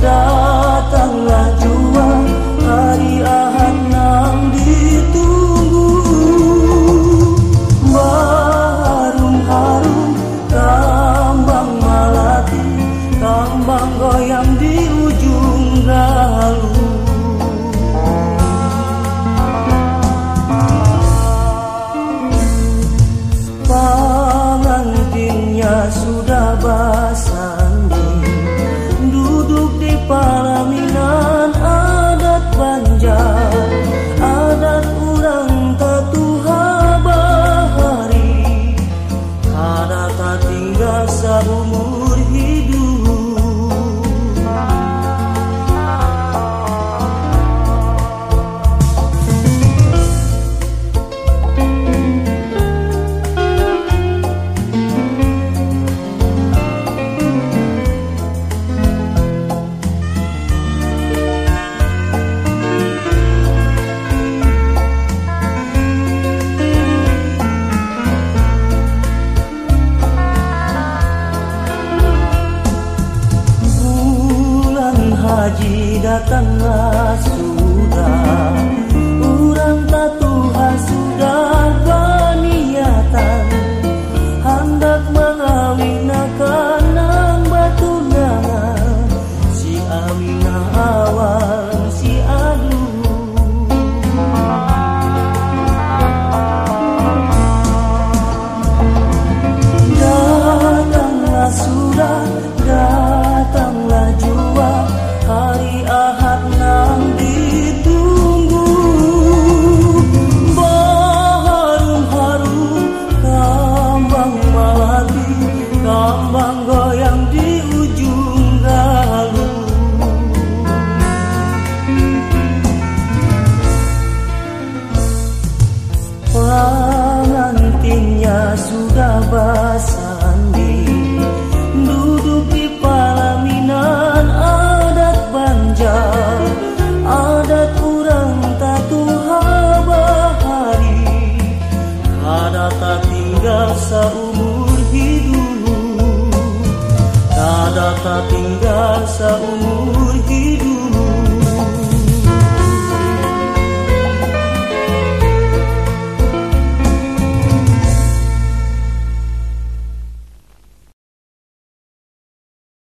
datanglah jua hari ahad nang ditunggu. Harum harum tambang malati tambang goyang di ujung galuh datanglah sudah. Urang tatuhan sudah berniatan. Hendak mengalir menggoyang di ujung lalu Pengantinnya sudah Nada tertinggal seumur hidup